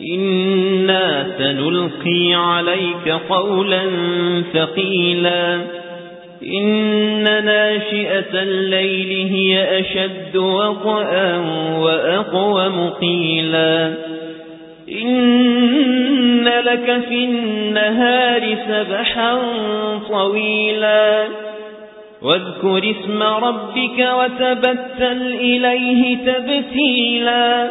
إنا سنلقي عليك قولا ثقيلا إن ناشئة الليل هي أشد وطأا وأقوم قيلا إن لك في النهار سبحا طويلا واذكر اسم ربك وتبتل إليه تبتيلا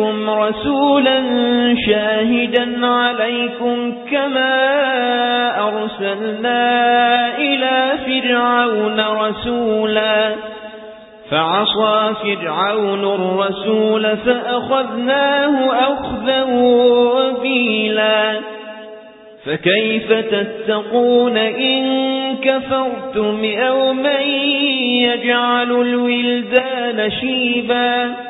إليكم رسولا شاهدا عليكم كما أرسلنا إلى فرعون رسولا. فعصى فرعون الرسول فأخذناه أخذا وبيلا. فكيف تتقون إن كفرتم يوما يجعل الولدان شيبا؟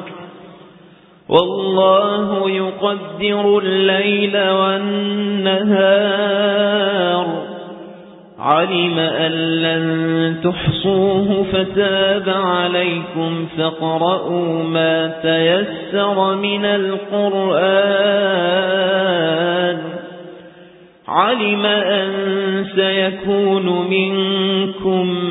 والله يقدر الليل والنهار. علم أن لن تحصوه فتاب عليكم فقرأوا ما تيسر من القرآن. علم أن سيكون منكم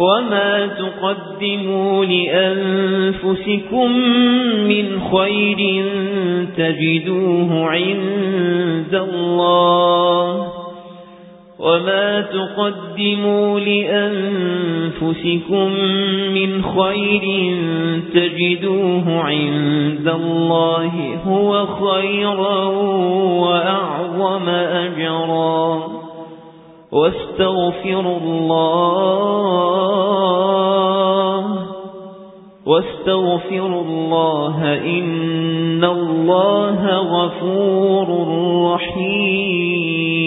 وما تقدموا لأنفسكم من خير تجدوه عند الله وما تقدموا لأنفسكم من خير تجدوه عند الله هو خيرا وأعظم أجرا واستغفروا الله واستغفروا الله إن الله غفور رحيم.